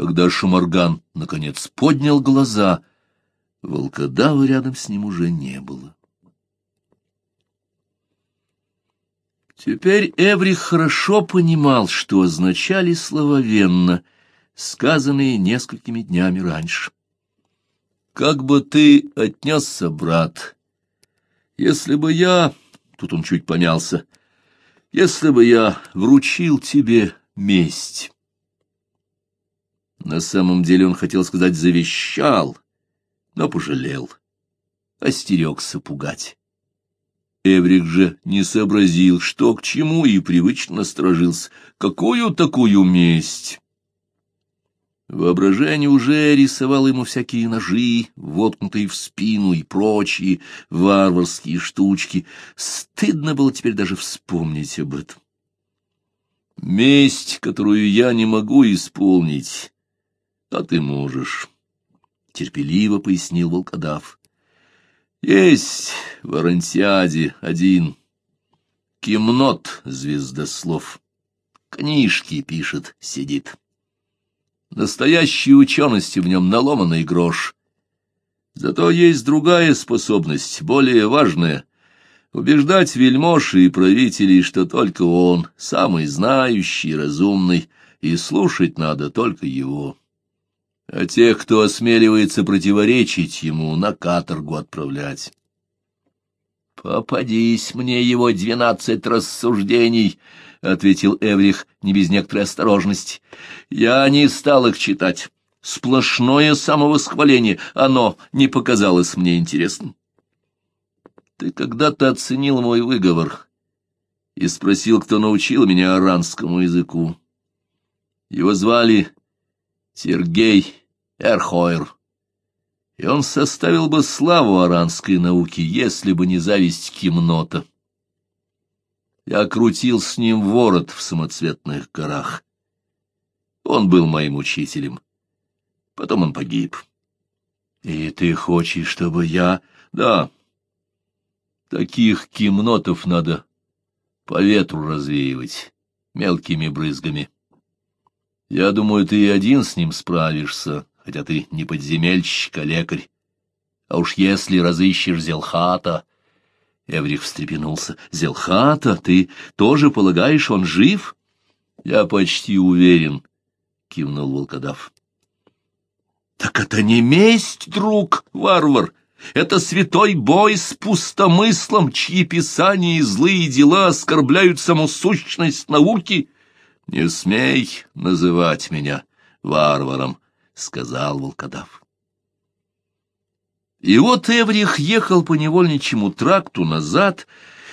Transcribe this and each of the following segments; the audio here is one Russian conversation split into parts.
Когда Шамарган, наконец, поднял глаза, волкодава рядом с ним уже не было. Теперь Эврих хорошо понимал, что означали слова Венна, сказанные несколькими днями раньше. «Как бы ты отнесся, брат, если бы я...» Тут он чуть помялся. «Если бы я вручил тебе месть...» На самом деле он хотел сказать «завещал», но пожалел, остерегся пугать. Эврик же не сообразил, что к чему, и привычно насторожился. Какую такую месть? Воображение уже рисовало ему всякие ножи, воткнутые в спину и прочие варварские штучки. Стыдно было теперь даже вспомнить об этом. Месть, которую я не могу исполнить, а ты можешь, — терпеливо пояснил волкодав. Есть в Арантиаде один Кимнот, звездослов. Книжки пишет, сидит. Настоящей учености в нем наломанный грош. Зато есть другая способность, более важная — убеждать вельмож и правителей, что только он, самый знающий, разумный, и слушать надо только его а тех, кто осмеливается противоречить ему, на каторгу отправлять. «Попадись мне его двенадцать рассуждений», — ответил Эврих не без некоторой осторожности. «Я не стал их читать. Сплошное самовосхваление, оно не показалось мне интересным». «Ты когда-то оценил мой выговор и спросил, кто научил меня аранскому языку. Его звали Сергей Эрхойр. И он составил бы славу аранской науки, если бы не зависть Кимнота. Я крутил с ним ворот в самоцветных горах. Он был моим учителем. Потом он погиб. И ты хочешь, чтобы я... Да. Таких кимнотов надо по ветру развеивать мелкими брызгами. Я думаю, ты и один с ним справишься, хотя ты не подземельщик, а лекарь. А уж если разыщешь Зелхата... Эврих встрепенулся. «Зелхата, ты тоже полагаешь, он жив?» «Я почти уверен», — кивнул волкодав. «Так это не месть, друг, варвар!» Это святой бой с пустомыслом, чьи писания и злые дела оскорбляют саму сущность науки. Не смей называть меня варваром, — сказал волкодав. И вот Эврих ехал по невольничьему тракту назад,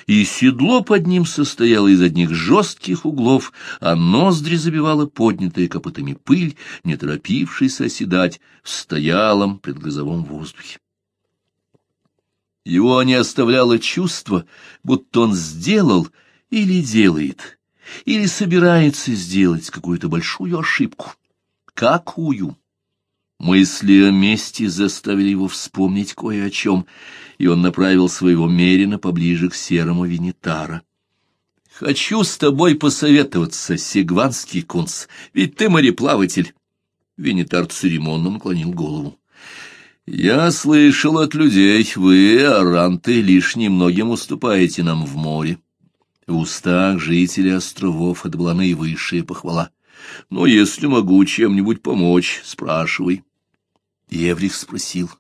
и седло под ним состояло из одних жестких углов, а ноздри забивала поднятая копытами пыль, не торопившись оседать в стоялом предгрозовом воздухе. Его не оставляло чувство, будто он сделал или делает, или собирается сделать какую-то большую ошибку. Какую? Мысли о мести заставили его вспомнить кое о чем, и он направил своего Мерина поближе к серому Венитара. «Хочу с тобой посоветоваться, сигванский кунс, ведь ты мореплаватель». Венитар церемонно наклонил голову. «Я слышал от людей, вы, аранты, лишь немногим уступаете нам в море». В устах жителей островов это была наивысшая похвала. «Но если могу чем-нибудь помочь, спрашивай». Еврих спросил,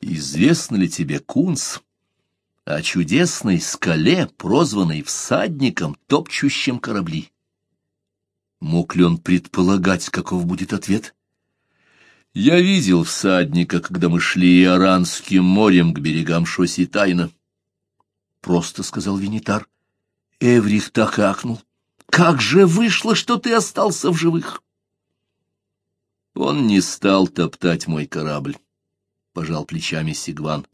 «Известно ли тебе, Кунс, о чудесной скале, прозванной всадником, топчущим корабли?» Мог ли он предполагать, каков будет ответ? «Я видел всадника, когда мы шли Иоранским морем к берегам Шоситайна», — просто сказал Винитар. Эврих так ахнул. «Как же вышло, что ты остался в живых?» Он не стал топтать мой корабль, — пожал плечами Сигван.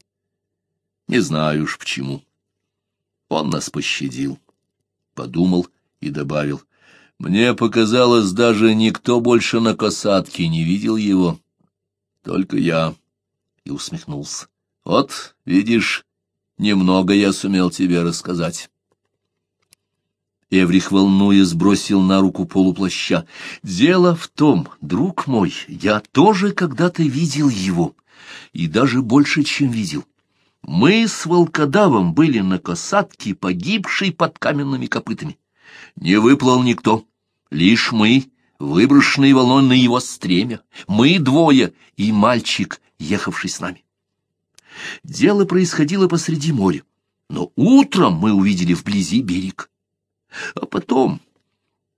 Не знаю уж почему. Он нас пощадил. Подумал и добавил. Мне показалось, даже никто больше на касатке не видел его. Только я. И усмехнулся. Вот, видишь, немного я сумел тебе рассказать. Эврих, волнуя, сбросил на руку полуплаща. «Дело в том, друг мой, я тоже когда-то видел его, и даже больше, чем видел. Мы с волкодавом были на касатке, погибшей под каменными копытами. Не выплыл никто, лишь мы, выброшенные волной на его стремя, мы двое и мальчик, ехавший с нами. Дело происходило посреди моря, но утром мы увидели вблизи берег. А потом...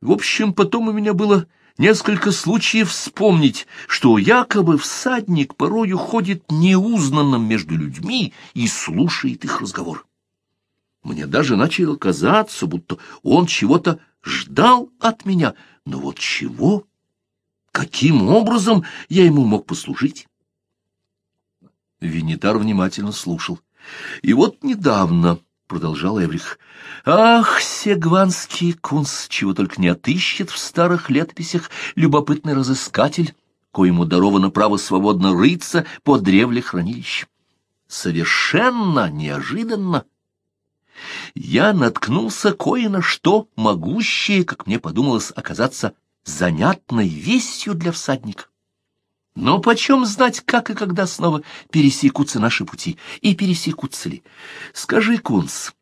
В общем, потом у меня было несколько случаев вспомнить, что якобы всадник порою ходит неузнанным между людьми и слушает их разговор. Мне даже начало казаться, будто он чего-то ждал от меня, но вот чего? Каким образом я ему мог послужить? Винитар внимательно слушал. И вот недавно продолжал Эврих. Ах, сегванский кунс, чего только не отыщет в старых летописях любопытный разыскатель, коему даровано право свободно рыться по древле хранилищ. Совершенно неожиданно я наткнулся кое на что, могущее, как мне подумалось, оказаться занятной вестью для всадника. Но почем знать, как и когда снова пересекутся наши пути, и пересекутся ли? Скажи, Кунс,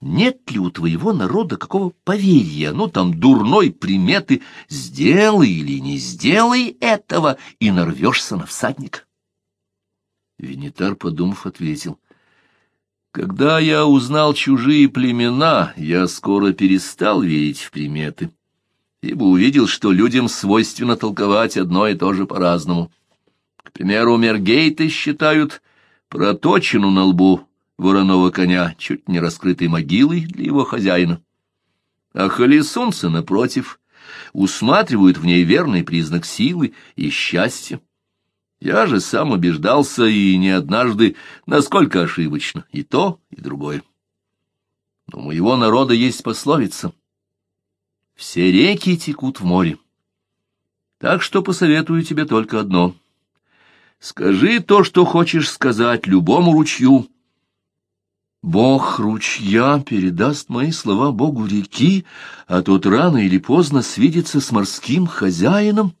нет ли у твоего народа какого поверья, ну там дурной приметы, сделай или не сделай этого, и нарвешься на всадника? Венитар, подумав, ответил, когда я узнал чужие племена, я скоро перестал верить в приметы ибо увидел, что людям свойственно толковать одно и то же по-разному. К примеру, мергейты считают проточину на лбу вороного коня чуть не раскрытой могилой для его хозяина. А холесунцы, напротив, усматривают в ней верный признак силы и счастья. Я же сам убеждался и не однажды, насколько ошибочно, и то, и другое. Но у моего народа есть пословица — все реки текут в море. Так что посоветую тебе только одно. Скажи то, что хочешь сказать любому ручью. Бог ручья передаст мои слова Богу реки, а тот рано или поздно свидится с морским хозяином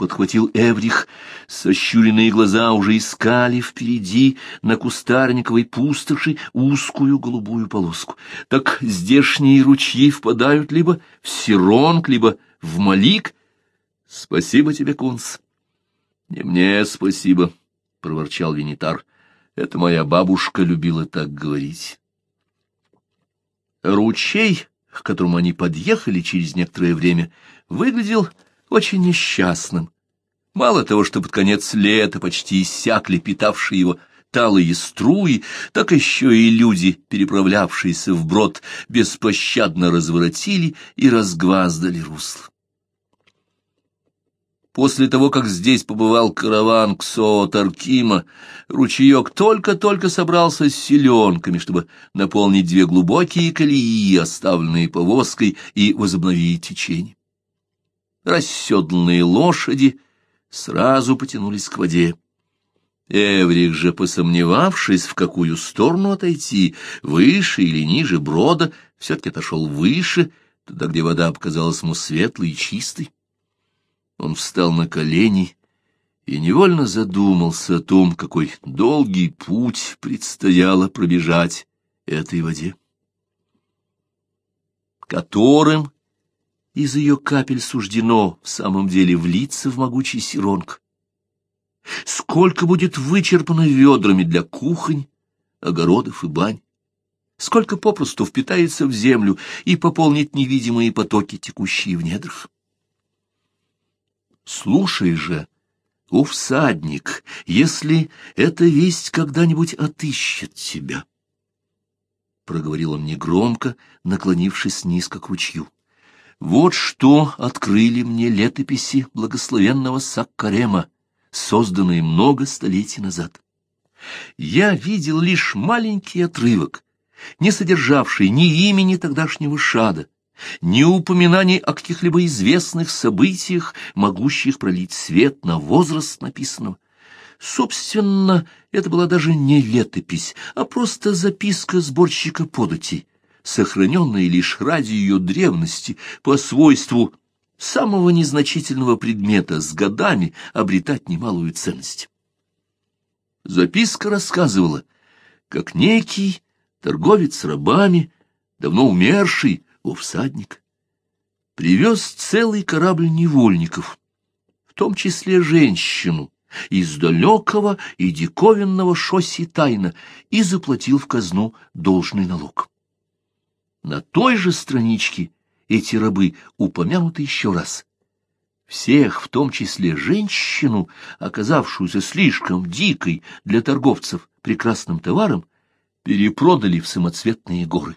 подхватил Эврих. Сощуренные глаза уже искали впереди на кустарниковой пустоши узкую голубую полоску. Так здешние ручьи впадают либо в Сиронг, либо в Малик. Спасибо тебе, Кунс. Не мне спасибо, — проворчал Винитар. Это моя бабушка любила так говорить. Ручей, к которому они подъехали через некоторое время, выглядел очень несчастным. Мало того, что под конец лета почти иссякли питавшие его талые струи, так еще и люди, переправлявшиеся вброд, беспощадно разворотили и разгваздали русло. После того, как здесь побывал караван Ксоо-Таркима, ручеек только-только собрался с селенками, чтобы наполнить две глубокие колеи, оставленные повозкой, и возобновить течение расседланные лошади сразу потянулись к воде. Эврик же, посомневавшись, в какую сторону отойти, выше или ниже брода, все-таки отошел выше, туда, где вода показалась ему светлой и чистой. Он встал на колени и невольно задумался о том, какой долгий путь предстояло пробежать этой воде. Которым из ее капель суждено в самом деле влиться в могучий сиронг. Сколько будет вычерпано ведрами для кухонь, огородов и бань, сколько попросту впитается в землю и пополнит невидимые потоки, текущие в недрах. Слушай же, о всадник, если эта весть когда-нибудь отыщет тебя, — проговорил он негромко, наклонившись низко к ручью. Вот что открыли мне летописи благословенного Саккарема, созданные много столетий назад. Я видел лишь маленький отрывок, не содержавший ни имени тогдашнего Шада, ни упоминаний о каких-либо известных событиях, могущих пролить свет на возраст написанного. Собственно, это была даже не летопись, а просто записка сборщика податей, сохраненные лишь ради ее древности, по свойству самого незначительного предмета с годами обретать немалую ценность. Записка рассказывала, как некий торговец рабами, давно умерший, о всадник, привез целый корабль невольников, в том числе женщину, из далекого и диковинного шоссе тайна и заплатил в казну должный налог. На той же страничке эти рабы упомянуты еще раз. Всех, в том числе женщину, оказавшуюся слишком дикой для торговцев прекрасным товаром, перепродали в самоцветные горы.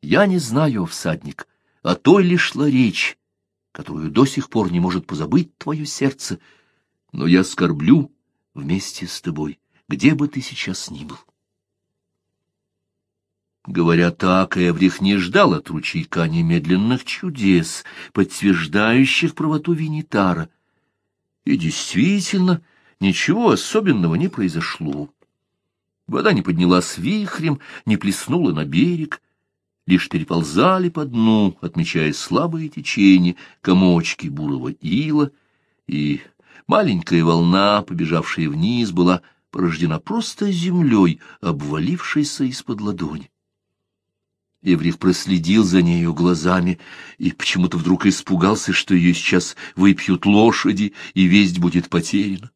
Я не знаю, всадник, о той лишь шла речь, которую до сих пор не может позабыть твое сердце, но я скорблю вместе с тобой, где бы ты сейчас ни был. Говоря так, Эврих не ждал от ручейка немедленных чудес, подтверждающих правоту Винитара. И действительно, ничего особенного не произошло. Вода не поднялась вихрем, не плеснула на берег, лишь переползали по дну, отмечая слабые течения, комочки бурого ила, и маленькая волна, побежавшая вниз, была порождена просто землей, обвалившейся из-под ладони. Еврих проследил за нею глазами и почему-то вдруг испугался, что ее сейчас выпьют лошади, и весть будет потеряна.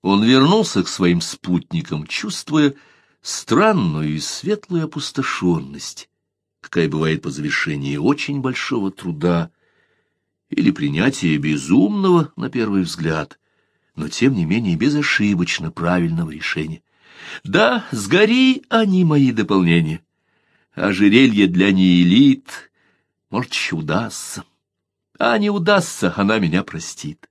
Он вернулся к своим спутникам, чувствуя странную и светлую опустошенность, какая бывает по завершении очень большого труда или принятия безумного, на первый взгляд, но тем не менее безошибочно правильного решения. Да, сгори они мои дополнения. Ожерелье для неэлит, может, еще удастся. А не удастся, она меня простит.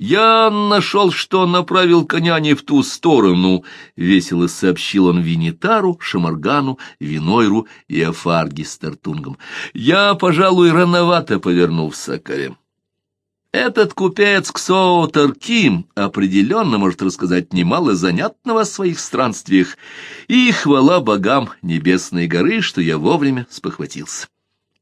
«Я нашел, что направил коня не в ту сторону», — весело сообщил он Винитару, Шамаргану, Винойру и Афарге с Тартунгом. «Я, пожалуй, рановато повернул в Сакаре. Этот купец Ксоутер Ким определенно может рассказать немало занятного о своих странствиях, и хвала богам Небесной горы, что я вовремя спохватился.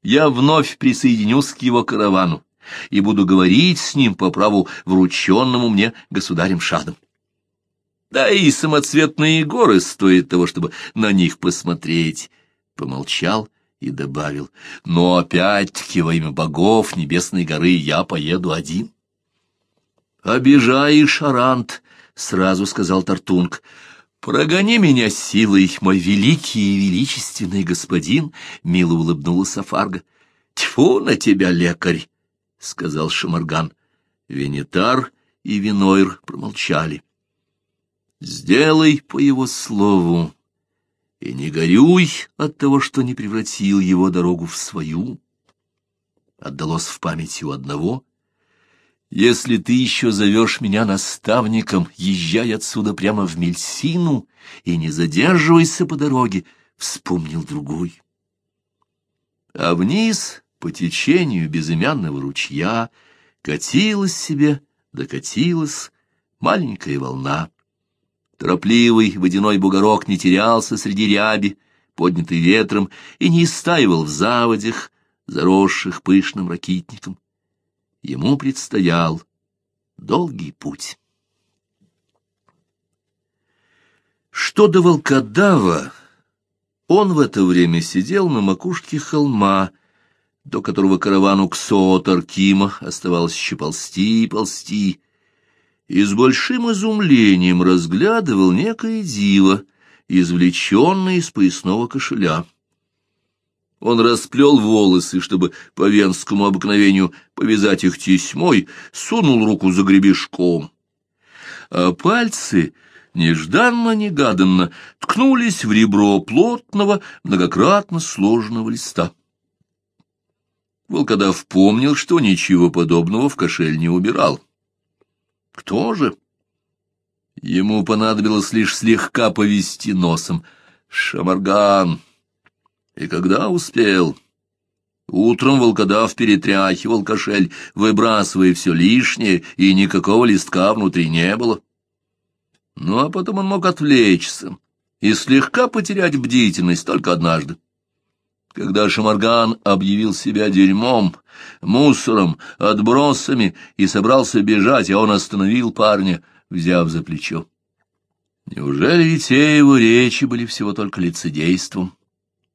Я вновь присоединюсь к его каравану и буду говорить с ним по праву врученному мне государем Шадом. Да и самоцветные горы стоит того, чтобы на них посмотреть. Помолчал и добавил, но опять-таки во имя богов Небесной горы я поеду один. «Обижаешь, Арант», — сразу сказал Тартунг. «Прогони меня силой, мой великий и величественный господин», — мило улыбнулась Афарга. «Тьфу на тебя, лекарь!» — сказал Шамарган. Венитар и Винойр промолчали. «Сделай по его слову», и не горюй от того, что не превратил его дорогу в свою. Отдалось в памяти у одного. Если ты еще зовешь меня наставником, езжай отсюда прямо в Мельсину и не задерживайся по дороге, — вспомнил другой. А вниз, по течению безымянного ручья, катилась себе, докатилась маленькая волна. Торопливый водяной бугорок не терялся среди ряби, поднятый ветром, и не истаивал в заводях, заросших пышным ракитником. Ему предстоял долгий путь. Что до волкодава, он в это время сидел на макушке холма, до которого каравану Ксоотар Кима оставалось еще ползти и ползти, и с большим изумлением разглядывал некое диво, извлеченное из поясного кошеля. Он расплел волосы, чтобы по венскому обыкновению повязать их тесьмой, сунул руку за гребешком. А пальцы, нежданно-негаданно, ткнулись в ребро плотного, многократно сложенного листа. Волкодав помнил, что ничего подобного в кошель не убирал. Кто же? Ему понадобилось лишь слегка повести носом. Шамарган. И когда успел? Утром волкодав перетряхивал кошель, выбрасывая все лишнее, и никакого листка внутри не было. Ну, а потом он мог отвлечься, и слегка потерять бдительность только однажды. Когда Шамарган объявил себя дерьмом, мусором, отбросами и собрался бежать, а он остановил парня, взяв за плечо. Неужели ведь те его речи были всего только лицедейством?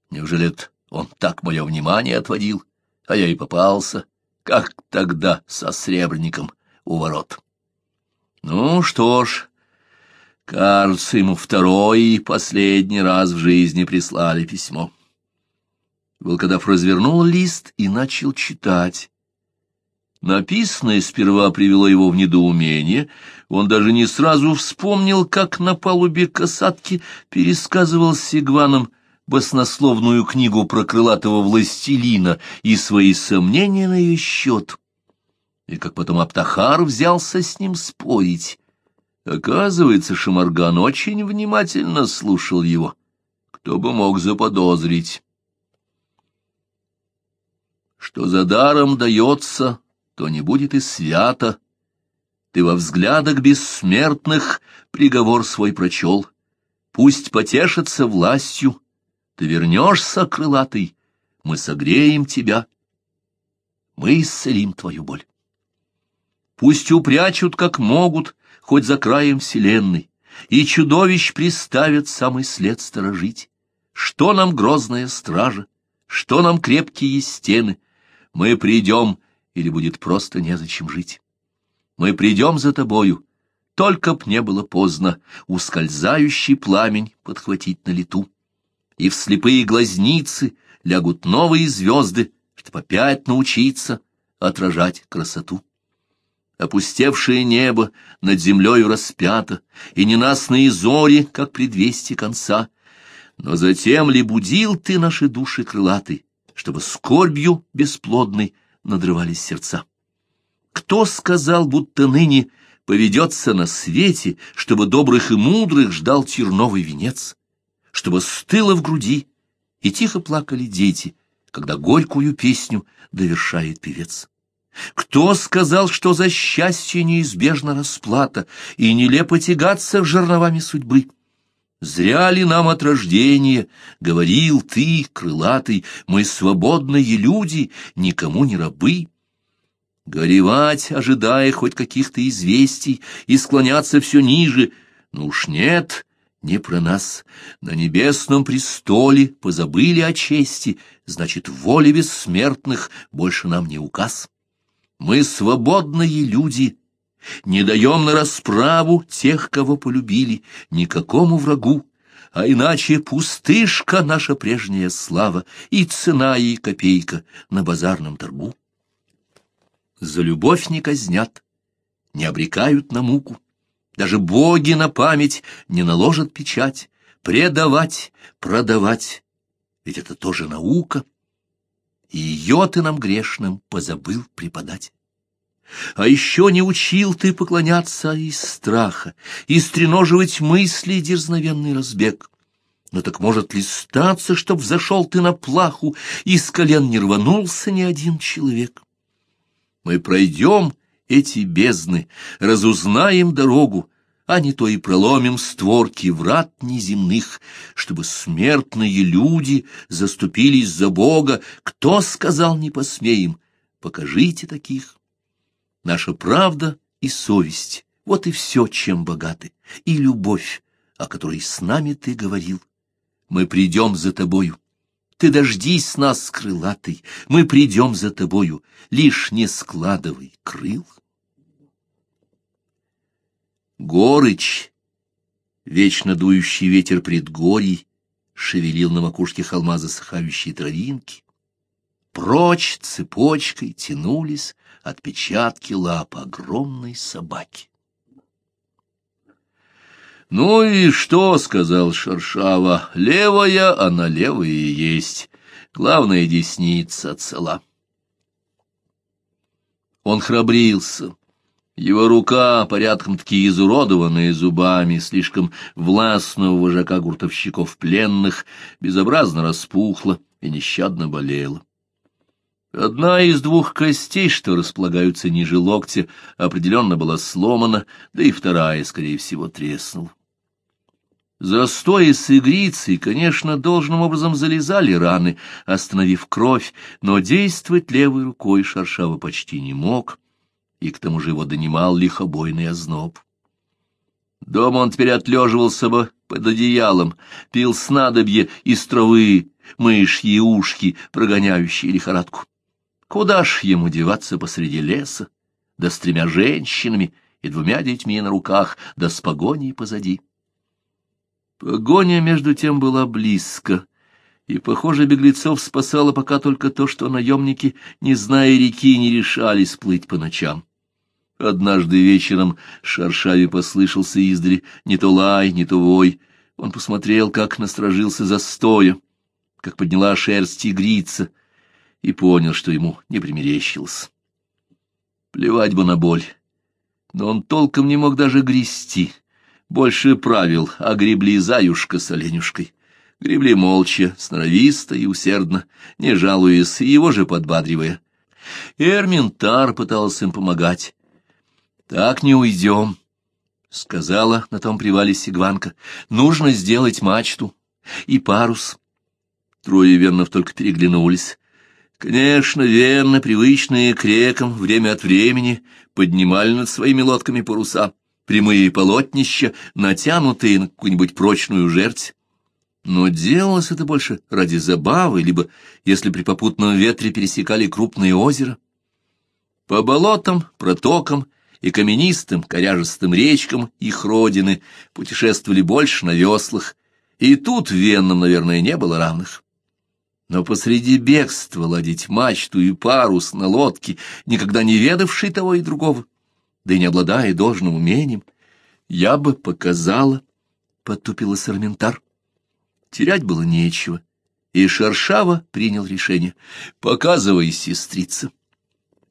Неужели это он так мое внимание отводил, а я и попался, как тогда со сребрником у ворот? Ну что ж, кажется, ему второй и последний раз в жизни прислали письмо. Волкодав развернул лист и начал читать. Написанное сперва привело его в недоумение, он даже не сразу вспомнил, как на палубе касатки пересказывал Сигваном баснословную книгу про крылатого властелина и свои сомнения на ее счет. И как потом Аптахар взялся с ним спорить. Оказывается, Шамарган очень внимательно слушал его. Кто бы мог заподозрить? Что за даром дается, то не будет и свято. Ты во взглядах бессмертных приговор свой прочел. Пусть потешится властью, ты вернешься, крылатый, мы согреем тебя, мы исцелим твою боль. Пусть упрячут, как могут, хоть за краем вселенной, и чудовищ приставят самый след сторожить. Что нам грозная стража, что нам крепкие стены — мы придем, или будет просто незачем жить. Мы придем за тобою, только б не было поздно ускользающий пламень подхватить на лету. И в слепые глазницы лягут новые звезды, чтоб опять научиться отражать красоту. Опустевшее небо над землею распято, и ненастные зори, как предвестие конца. Но затем ли будил ты наши души крылатые, чтобы скорбью бесплодной надрывались сердца. Кто сказал, будто ныне поведется на свете, чтобы добрых и мудрых ждал терновый венец, чтобы стыло в груди и тихо плакали дети, когда горькую песню довершает певец? Кто сказал, что за счастье неизбежна расплата и нелепо тягаться жерновами судьбы? Зря ли нам от рождения, говорил ты, крылатый, мы свободные люди, никому не рабы? Горевать, ожидая хоть каких-то известий, и склоняться все ниже, ну уж нет, не про нас. На небесном престоле позабыли о чести, значит, воля бессмертных больше нам не указ. Мы свободные люди, не даем на расправу тех, кого полюбили, никакому врагу, а иначе пустышка наша прежняя слава и цена ей копейка на базарном торгу. За любовь не казнят, не обрекают на муку, даже боги на память не наложат печать, предавать, продавать, ведь это тоже наука, и ее ты нам грешным позабыл преподать. А еще не учил ты поклоняться из страха и стреноживать мысли дерзновенный разбег. Но так может ли статься, чтоб взошел ты на плаху, и с колен не рванулся ни один человек? Мы пройдем эти бездны, разузнаем дорогу, а не то и проломим створки врат неземных, чтобы смертные люди заступились за Бога. Кто сказал не посмеем? Покажите таких наша правда и совесть. Вот и все, чем богаты, и любовь, о которой с нами ты говорил. Мы придем за тобою. Ты дождись нас, крылатый, мы придем за тобою, лишь не складывай крыл. Горыч, вечно дующий ветер предгорий, шевелил на макушке холма засыхающие травинки. Прочь цепочкой тянулись отпечатки лап огромной собаки. «Ну и что?» — сказал Шершава. «Левая, она левая и есть. Главное, десница цела». Он храбрился. Его рука, порядком-таки изуродованная зубами, слишком властного вожака гуртовщиков пленных, безобразно распухла и нещадно болела. Одна из двух костей, что располагаются ниже локтя, определенно была сломана, да и вторая, скорее всего, треснула. Застои с игрицей, конечно, должным образом залезали раны, остановив кровь, но действовать левой рукой Шаршава почти не мог, и к тому же его донимал лихобойный озноб. Дома он теперь отлеживался бы под одеялом, пил снадобье из травы, мышьи ушки, прогоняющие лихорадку. Куда ж ему деваться посреди леса, да с тремя женщинами и двумя детьми на руках, да с погоней позади? Погоня, между тем, была близко, и, похоже, беглецов спасало пока только то, что наемники, не зная реки, не решались плыть по ночам. Однажды вечером Шаршаве послышался издали не то лай, не то вой. Он посмотрел, как насторожился застоя, как подняла шерсть тигрица, и понял, что ему не примерещилось. Плевать бы на боль, но он толком не мог даже грести. Больше правил, а гребли заюшка с оленюшкой. Гребли молча, сноровисто и усердно, не жалуясь, его же подбадривая. Эрминтар пытался им помогать. «Так не уйдем», — сказала на том привале Сигванка. «Нужно сделать мачту и парус». Трое веннов только переглянулись. Конечно, верно, привычные к рекам время от времени поднимали над своими лодками паруса прямые полотнища, натянутые на какую-нибудь прочную жерть. Но делалось это больше ради забавы, либо если при попутном ветре пересекали крупные озера. По болотам, протокам и каменистым, коряжестым речкам их родины путешествовали больше на веслах, и тут веннам, наверное, не было равных. Но посреди бегства ладить мачту и парус на лодке, никогда не ведавший того и другого, да и не обладая должным умением, я бы показала, — потупила Арментар. Терять было нечего, и Шаршава принял решение. «Показывай, сестрица».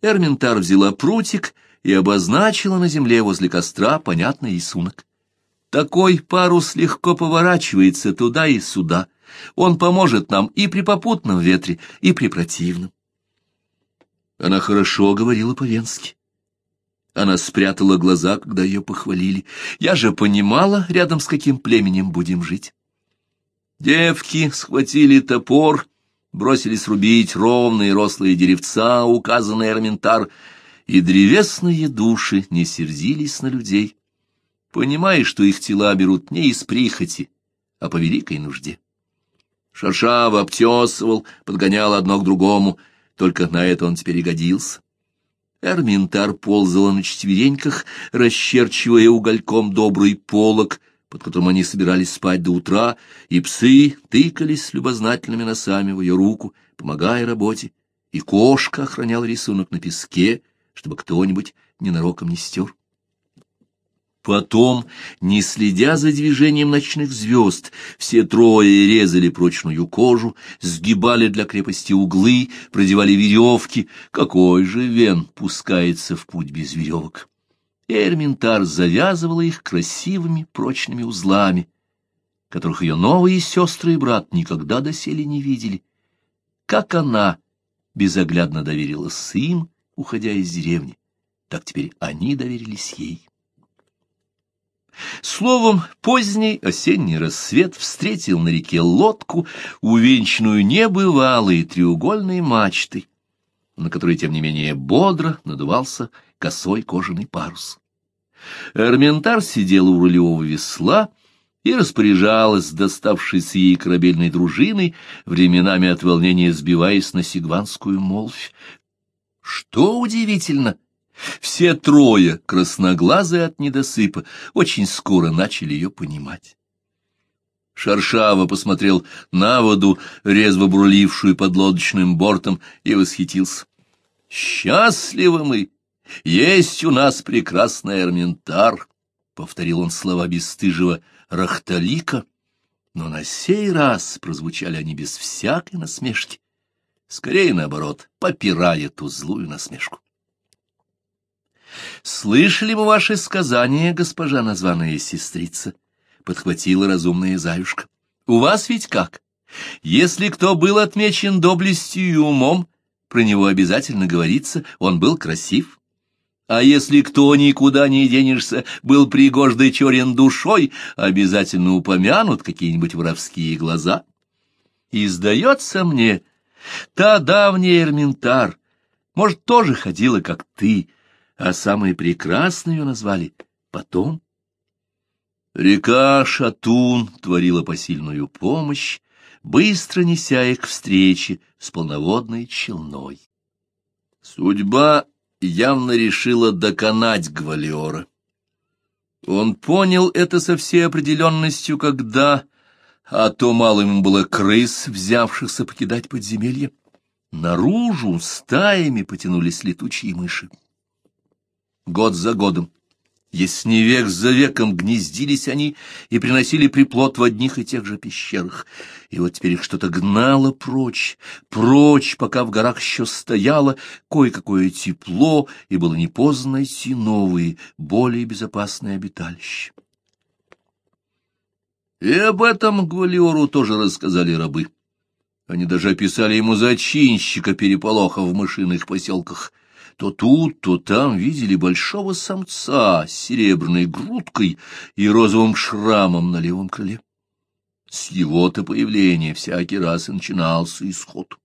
Эрминтар взяла прутик и обозначила на земле возле костра понятный рисунок. Такой парус легко поворачивается туда и сюда. Он поможет нам и при попутном ветре, и при противном. Она хорошо говорила по-венски. Она спрятала глаза, когда ее похвалили. Я же понимала, рядом с каким племенем будем жить. Девки схватили топор, бросились рубить ровные рослые деревца, указанные Эрментар, и древесные души не сердились на людей, понимая, что их тела берут не из прихоти, а по великой нужде. Шаршава обтесывал, подгонял одно к другому, только на это он теперь и годился. Эрминтар ползала на четвереньках, расчерчивая угольком добрый полог, под которым они собирались спать до утра, и псы тыкались любознательными носами в ее руку, помогая работе, и кошка охраняла рисунок на песке, чтобы кто-нибудь ненароком не стер. Потом, не следя за движением ночных звезд, все трое резали прочную кожу, сгибали для крепости углы, продевали веревки. Какой же вен пускается в путь без веревок? Эрминтар завязывала их красивыми прочными узлами, которых ее новые сестры и брат никогда доселе не видели. Как она безоглядно доверилась им, уходя из деревни, так теперь они доверились ей. Словом, поздний осенний рассвет встретил на реке лодку, увенчанную небывалой треугольной мачтой, на которой, тем не менее, бодро надувался косой кожаный парус. Эрментар сидел у рулевого весла и распоряжалась доставшейся ей корабельной дружиной, временами от волнения сбиваясь на сигванскую молвь. Что удивительно! — все трое, красноглазые от недосыпа, очень скоро начали ее понимать. Шаршава посмотрел на воду, резво брулившую под лодочным бортом, и восхитился. «Счастливы мы! Есть у нас прекрасный Эрментар!» — повторил он слова бесстыжего Рахталика, но на сей раз прозвучали они без всякой насмешки. Скорее, наоборот, попирая ту злую насмешку. «Слышали мы ваши сказания, госпожа названная сестрица?» — подхватила разумная заюшка. «У вас ведь как? Если кто был отмечен доблестью и умом, про него обязательно говорится, он был красив. А если кто никуда не денешься, был пригождый черен душой, обязательно упомянут какие-нибудь воровские глаза. И сдается мне, та давняя Эрминтар, может, тоже ходила, как ты, а самой прекрасной ее назвали потом. Река Шатун творила посильную помощь, быстро неся их к встрече с полноводной челной. Судьба явно решила доконать Гвалиора. Он понял это со всей определенностью, когда, а то мало ему было крыс, взявшихся покидать подземелье, наружу стаями потянулись летучие мыши. Год за годом если не век за веком гнездились они и приносили приплод в одних и тех же пещерах. И вот теперь их что-то гнало прочь, прочь, пока в горах еще стояло кое-какое тепло, и было не поздно найти новые, более безопасные обиталища. И об этом Гвалиору тоже рассказали рабы. Они даже описали ему зачинщика переполоха в мышиных поселках — то тут, то там видели большого самца с серебряной грудкой и розовым шрамом на левом крыле. С его-то появления всякий раз и начинался исход.